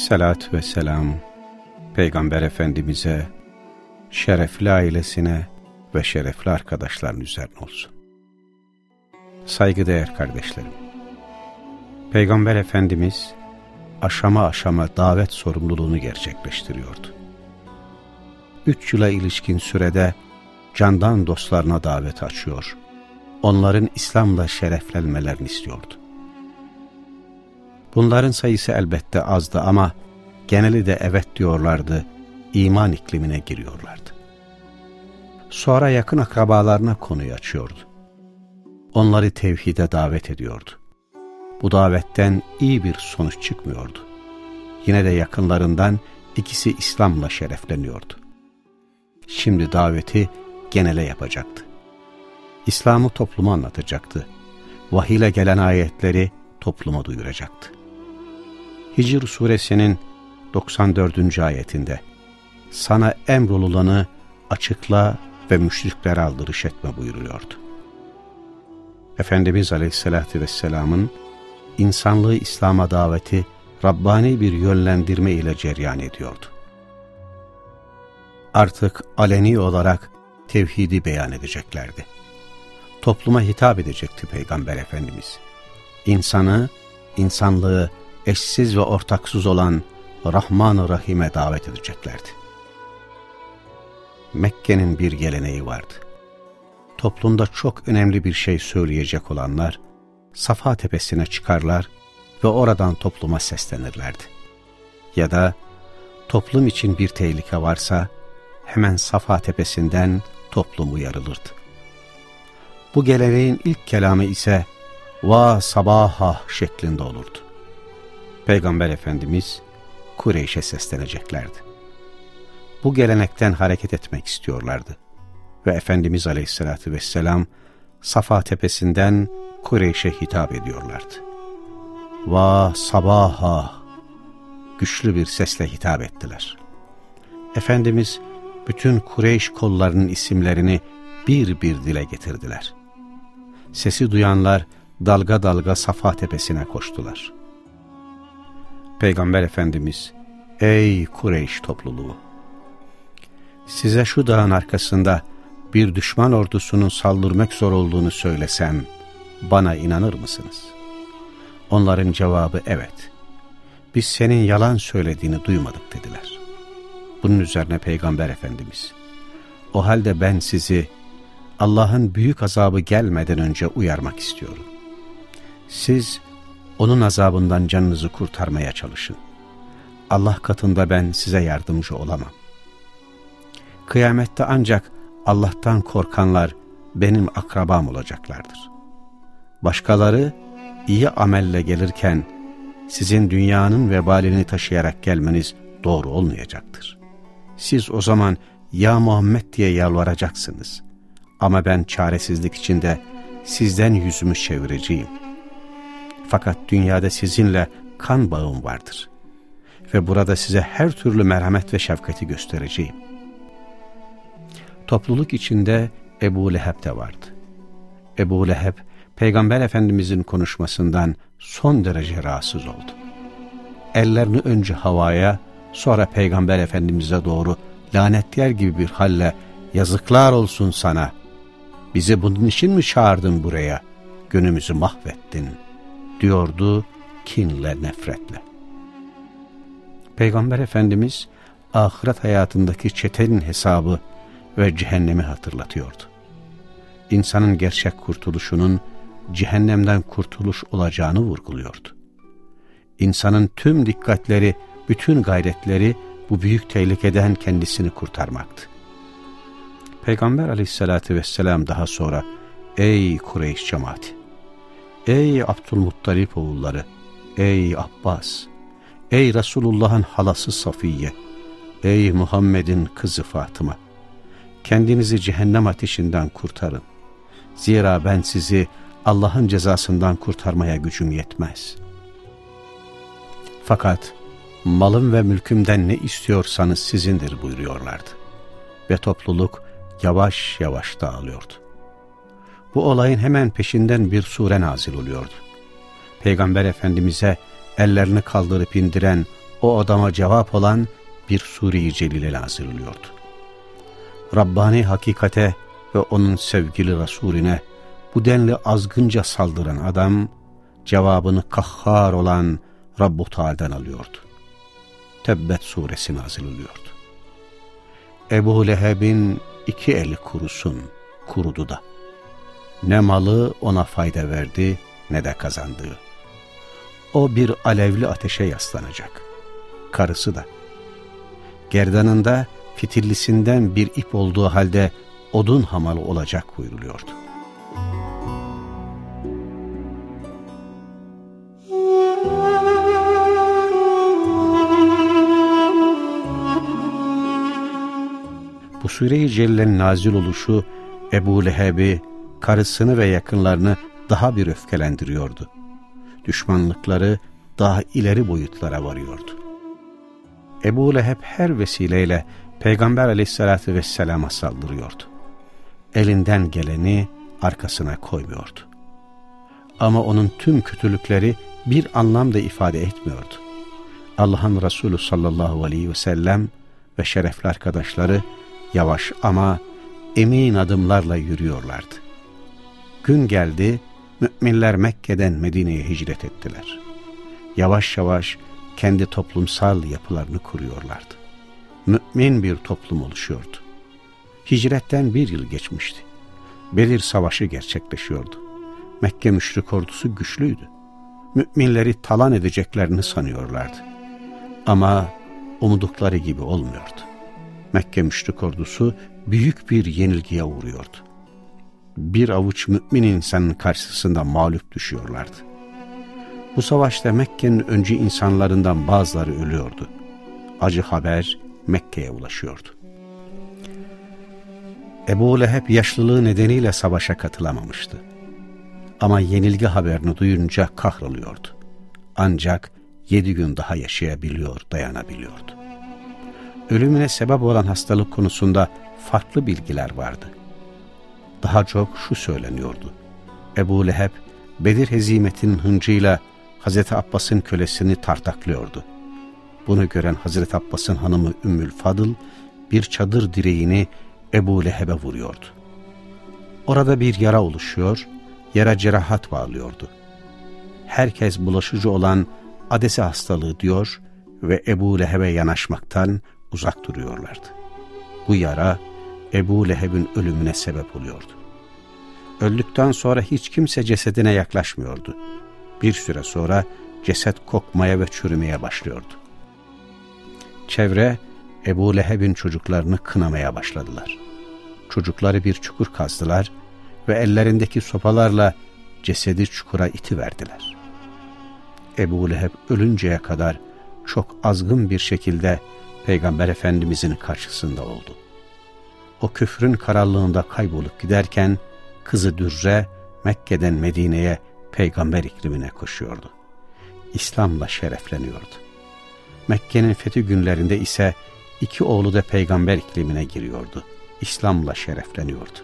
Salat ve selam Peygamber Efendimiz'e, şerefli ailesine ve şerefli arkadaşların üzerine olsun. Saygıdeğer kardeşlerim, Peygamber Efendimiz aşama aşama davet sorumluluğunu gerçekleştiriyordu. Üç yıla ilişkin sürede candan dostlarına davet açıyor, onların İslam'la şereflenmelerini istiyordu. Bunların sayısı elbette azdı ama geneli de evet diyorlardı, iman iklimine giriyorlardı. Sonra yakın akrabalarına konuyu açıyordu. Onları tevhide davet ediyordu. Bu davetten iyi bir sonuç çıkmıyordu. Yine de yakınlarından ikisi İslam'la şerefleniyordu. Şimdi daveti genele yapacaktı. İslam'ı topluma anlatacaktı. Vahiyle gelen ayetleri topluma duyuracaktı. Hicr suresinin 94. ayetinde sana emrolulanı açıkla ve müşriklere aldırış etme buyuruyordu. Efendimiz Aleyhisselatü Vesselam'ın insanlığı İslam'a daveti Rabbani bir yönlendirme ile ceryan ediyordu. Artık aleni olarak tevhidi beyan edeceklerdi. Topluma hitap edecekti Peygamber Efendimiz. İnsanı, insanlığı eşsiz ve ortaksız olan Rahman-ı Rahim'e davet edeceklerdi. Mekke'nin bir geleneği vardı. Toplumda çok önemli bir şey söyleyecek olanlar, Safa tepesine çıkarlar ve oradan topluma seslenirlerdi. Ya da toplum için bir tehlike varsa, hemen Safa tepesinden toplum uyarılırdı. Bu geleneğin ilk kelamı ise, va sabaha şeklinde olurdu. Peygamber Efendimiz Kureyş'e sesleneceklerdi. Bu gelenekten hareket etmek istiyorlardı. Ve Efendimiz Aleyhisselatü Vesselam Safa tepesinden Kureyş'e hitap ediyorlardı. Va sabaha güçlü bir sesle hitap ettiler. Efendimiz bütün Kureyş kollarının isimlerini bir bir dile getirdiler. Sesi duyanlar dalga dalga Safa tepesine koştular. Peygamber Efendimiz, ey Kureyş topluluğu! Size şu dağın arkasında bir düşman ordusunun saldırmak zor olduğunu söylesem, bana inanır mısınız? Onların cevabı evet. Biz senin yalan söylediğini duymadık dediler. Bunun üzerine Peygamber Efendimiz, o halde ben sizi Allah'ın büyük azabı gelmeden önce uyarmak istiyorum. Siz onun azabından canınızı kurtarmaya çalışın. Allah katında ben size yardımcı olamam. Kıyamette ancak Allah'tan korkanlar benim akrabam olacaklardır. Başkaları iyi amelle gelirken sizin dünyanın vebalini taşıyarak gelmeniz doğru olmayacaktır. Siz o zaman ya Muhammed diye yalvaracaksınız. Ama ben çaresizlik içinde sizden yüzümü çevireceğim.'' Fakat dünyada sizinle kan bağım vardır. Ve burada size her türlü merhamet ve şefkati göstereceğim. Topluluk içinde Ebu Leheb de vardı. Ebu Leheb, Peygamber Efendimizin konuşmasından son derece rahatsız oldu. Ellerini önce havaya, sonra Peygamber Efendimiz'e doğru lanetler gibi bir halle yazıklar olsun sana. Bizi bunun için mi çağırdın buraya? Günümüzü mahvettin.'' Diyordu kinle, nefretle. Peygamber Efendimiz ahiret hayatındaki çetenin hesabı ve cehennemi hatırlatıyordu. İnsanın gerçek kurtuluşunun cehennemden kurtuluş olacağını vurguluyordu. İnsanın tüm dikkatleri, bütün gayretleri bu büyük tehlikeden kendisini kurtarmaktı. Peygamber aleyhissalatü vesselam daha sonra, Ey Kureyş cemaati! Ey Abdülmuttalip oğulları, ey Abbas, Ey Resulullah'ın halası Safiye! Ey Muhammed'in kızı Fatıma! Kendinizi cehennem ateşinden kurtarın. Zira ben sizi Allah'ın cezasından kurtarmaya gücüm yetmez. Fakat malım ve mülkümden ne istiyorsanız sizindir buyuruyorlardı. Ve topluluk yavaş yavaş dağılıyordu. Bu olayın hemen peşinden bir sure nazil oluyordu. Peygamber Efendimiz'e ellerini kaldırıp indiren o adama cevap olan bir Sure-i Celil'e nazil oluyordu. Rabbani hakikate ve onun sevgili Resulüne bu denli azgınca saldıran adam cevabını kahhar olan Rabbu Teala'dan alıyordu. Tebbet suresi nazil oluyordu. Ebu Leheb'in iki eli kurusun, kurudu da. Ne malı ona fayda verdi ne de kazandığı. O bir alevli ateşe yaslanacak. Karısı da. Gerdanında fitillisinden bir ip olduğu halde odun hamalı olacak buyuruluyordu. Bu Sure-i Celle'nin nazil oluşu Ebu Leheb'i, karısını ve yakınlarını daha bir öfkelendiriyordu. Düşmanlıkları daha ileri boyutlara varıyordu. Ebu Leheb her vesileyle Peygamber aleyhissalatü vesselama saldırıyordu. Elinden geleni arkasına koymuyordu. Ama onun tüm kötülükleri bir anlamda ifade etmiyordu. Allah'ın Resulü sallallahu aleyhi ve sellem ve şerefli arkadaşları yavaş ama emin adımlarla yürüyorlardı. Gün geldi, müminler Mekke'den Medine'ye hicret ettiler. Yavaş yavaş kendi toplumsal yapılarını kuruyorlardı. Mümin bir toplum oluşuyordu. Hicretten bir yıl geçmişti. Belir Savaşı gerçekleşiyordu. Mekke müşrik ordusu güçlüydü. Müminleri talan edeceklerini sanıyorlardı. Ama umudukları gibi olmuyordu. Mekke müşrik ordusu büyük bir yenilgiye uğruyordu. Bir avuç mümin insanın karşısında mağlup düşüyorlardı. Bu savaşta Mekke'nin öncü insanlarından bazıları ölüyordu. Acı haber Mekke'ye ulaşıyordu. Ebu Leheb yaşlılığı nedeniyle savaşa katılamamıştı. Ama yenilgi haberini duyunca kahroluyordu. Ancak yedi gün daha yaşayabiliyor, dayanabiliyordu. Ölümüne sebep olan hastalık konusunda farklı bilgiler vardı. Daha çok şu söyleniyordu. Ebu Leheb, Bedir hezimetinin hıncıyla Hazreti Abbas'ın kölesini tartaklıyordu. Bunu gören Hazreti Abbas'ın hanımı Ümmül Fadıl bir çadır direğini Ebu Leheb'e vuruyordu. Orada bir yara oluşuyor, yara cerahat bağlıyordu. Herkes bulaşıcı olan adese hastalığı diyor ve Ebu Leheb'e yanaşmaktan uzak duruyorlardı. Bu yara Ebu Leheb'in ölümüne sebep oluyordu. Öldükten sonra hiç kimse cesedine yaklaşmıyordu. Bir süre sonra ceset kokmaya ve çürümeye başlıyordu. Çevre Ebu Leheb'in çocuklarını kınamaya başladılar. Çocukları bir çukur kazdılar ve ellerindeki sopalarla cesedi çukura iti verdiler. Ebu Leheb ölünceye kadar çok azgın bir şekilde Peygamber Efendimizin karşısında oldu. O küfrün karanlığında kaybolup giderken kızı Dürre Mekke'den Medine'ye peygamber iklimine koşuyordu. İslam'la şerefleniyordu. Mekke'nin fethi günlerinde ise iki oğlu da peygamber iklimine giriyordu. İslam'la şerefleniyordu.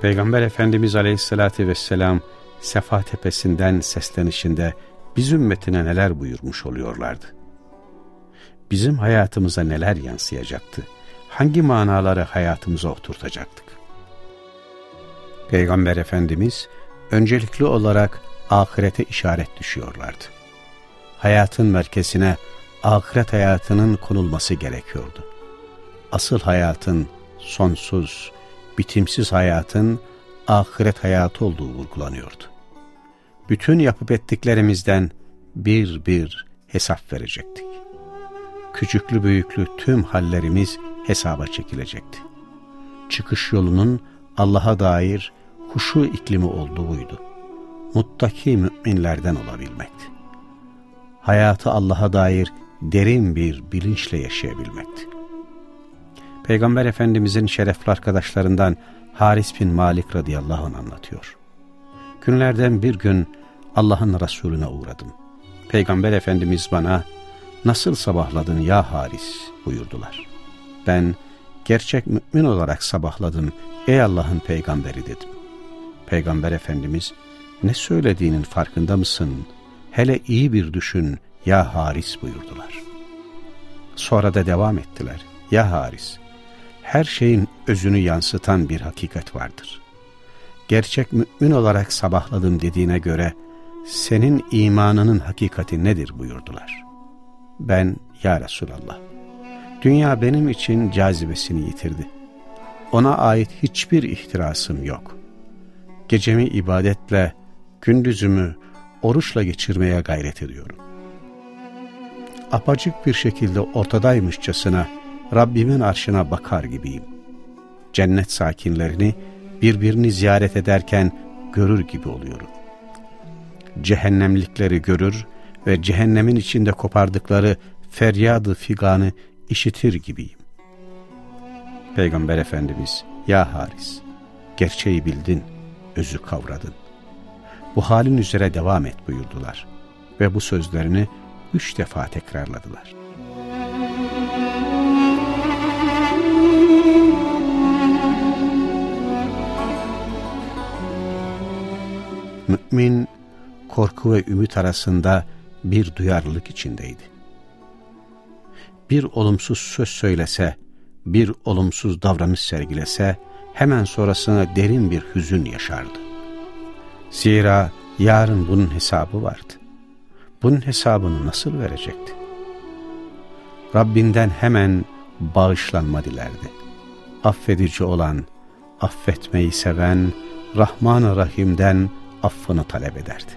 Peygamber Efendimiz Aleyhisselatü Vesselam Sefa Tepesi'nden seslenişinde biz ümmetine neler buyurmuş oluyorlardı. Bizim hayatımıza neler yansıyacaktı? Hangi manaları hayatımıza oturtacaktık? Peygamber Efendimiz öncelikli olarak ahirete işaret düşüyorlardı. Hayatın merkezine ahiret hayatının konulması gerekiyordu. Asıl hayatın sonsuz, bitimsiz hayatın ahiret hayatı olduğu vurgulanıyordu. Bütün yapıp ettiklerimizden bir bir hesap verecektik. Küçüklü büyüklü tüm hallerimiz hesaba çekilecekti. Çıkış yolunun Allah'a dair huşu iklimi olduğu buydu. Muttaki müminlerden olabilmekti. hayatı Allah'a dair derin bir bilinçle yaşayabilmekti. Peygamber Efendimizin şerefli arkadaşlarından Haris bin Malik radıyallahu anh anlatıyor. Günlerden bir gün Allah'ın Resulüne uğradım. Peygamber Efendimiz bana nasıl sabahladın ya Haris buyurdular. Ben gerçek mümin olarak sabahladım ey Allah'ın peygamberi dedim. Peygamber Efendimiz ne söylediğinin farkında mısın? Hele iyi bir düşün ya Haris buyurdular. Sonra da devam ettiler. Ya Haris, her şeyin özünü yansıtan bir hakikat vardır. Gerçek mümin olarak sabahladım dediğine göre senin imanının hakikati nedir buyurdular. Ben ya Resulallah, dünya benim için cazibesini yitirdi. Ona ait hiçbir ihtirasım yok. Gecemi ibadetle, gündüzümü oruçla geçirmeye gayret ediyorum. Apacık bir şekilde ortadaymışçasına Rabbimin arşına bakar gibiyim. Cennet sakinlerini birbirini ziyaret ederken görür gibi oluyorum. Cehennemlikleri görür ve cehennemin içinde kopardıkları feryadı figanı işitir gibiyim. Peygamber Efendimiz, ya Haris, gerçeği bildin, özü kavradın. Bu halin üzere devam et buyurdular ve bu sözlerini üç defa tekrarladılar. Mümin korku ve ümit arasında bir duyarlılık içindeydi. Bir olumsuz söz söylese, bir olumsuz davranış sergilese, hemen sonrasına derin bir hüzün yaşardı. Zira yarın bunun hesabı vardı. Bunun hesabını nasıl verecekti? Rabbinden hemen bağışlanma dilerdi. Affedici olan, affetmeyi seven, Rahman-ı Rahim'den affını talep ederdi.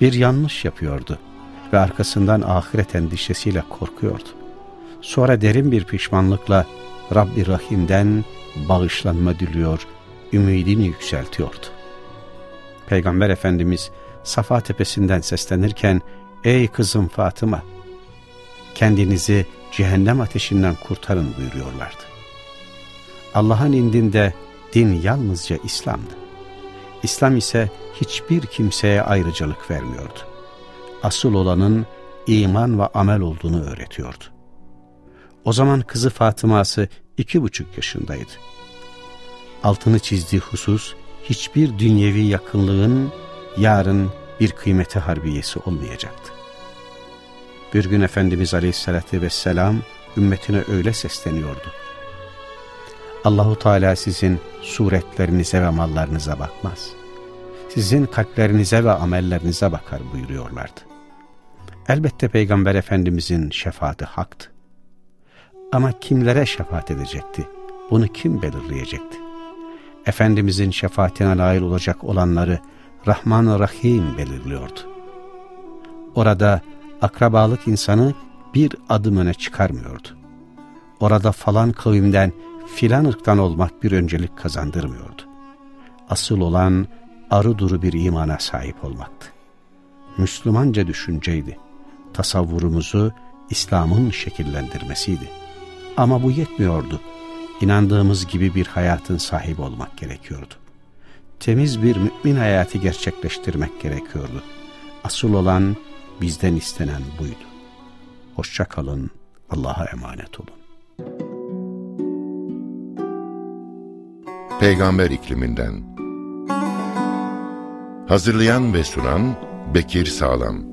Bir yanlış yapıyordu ve arkasından ahiret endişesiyle korkuyordu. Sonra derin bir pişmanlıkla Rabbi Rahim'den bağışlanma diliyor, ümidini yükseltiyordu. Peygamber Efendimiz Safa tepesinden seslenirken, ''Ey kızım Fatıma, kendinizi cehennem ateşinden kurtarın.'' buyuruyorlardı. Allah'ın indinde din yalnızca İslam'dı. İslam ise hiçbir kimseye ayrıcalık vermiyordu. Asıl olanın iman ve amel olduğunu öğretiyordu. O zaman kızı Fatıma'sı iki buçuk yaşındaydı. Altını çizdiği husus hiçbir dünyevi yakınlığın yarın bir kıymeti harbiyesi olmayacaktı. Bir gün Efendimiz Aleyhisselatü Vesselam ümmetine öyle sesleniyordu. Allahu Teala sizin suretlerinize ve mallarınıza bakmaz. Sizin kalplerinize ve amellerinize bakar buyuruyorlardı. Elbette Peygamber Efendimizin şefaati haktı. Ama kimlere şefaat edecekti? Bunu kim belirleyecekti? Efendimizin şefaatine nail olacak olanları Rahman-ı Rahim belirliyordu. Orada akrabalık insanı bir adım öne çıkarmıyordu. Orada falan kavimden filan ırktan olmak bir öncelik kazandırmıyordu. Asıl olan arı duru bir imana sahip olmaktı. Müslümanca düşünceydi. Tasavvurumuzu İslam'ın şekillendirmesiydi. Ama bu yetmiyordu. İnandığımız gibi bir hayatın sahibi olmak gerekiyordu. Temiz bir mümin hayatı gerçekleştirmek gerekiyordu. Asıl olan bizden istenen buydu. Hoşça kalın, Allah'a emanet olun. Peygamber ikliminden Hazırlayan ve sunan Bekir Sağlam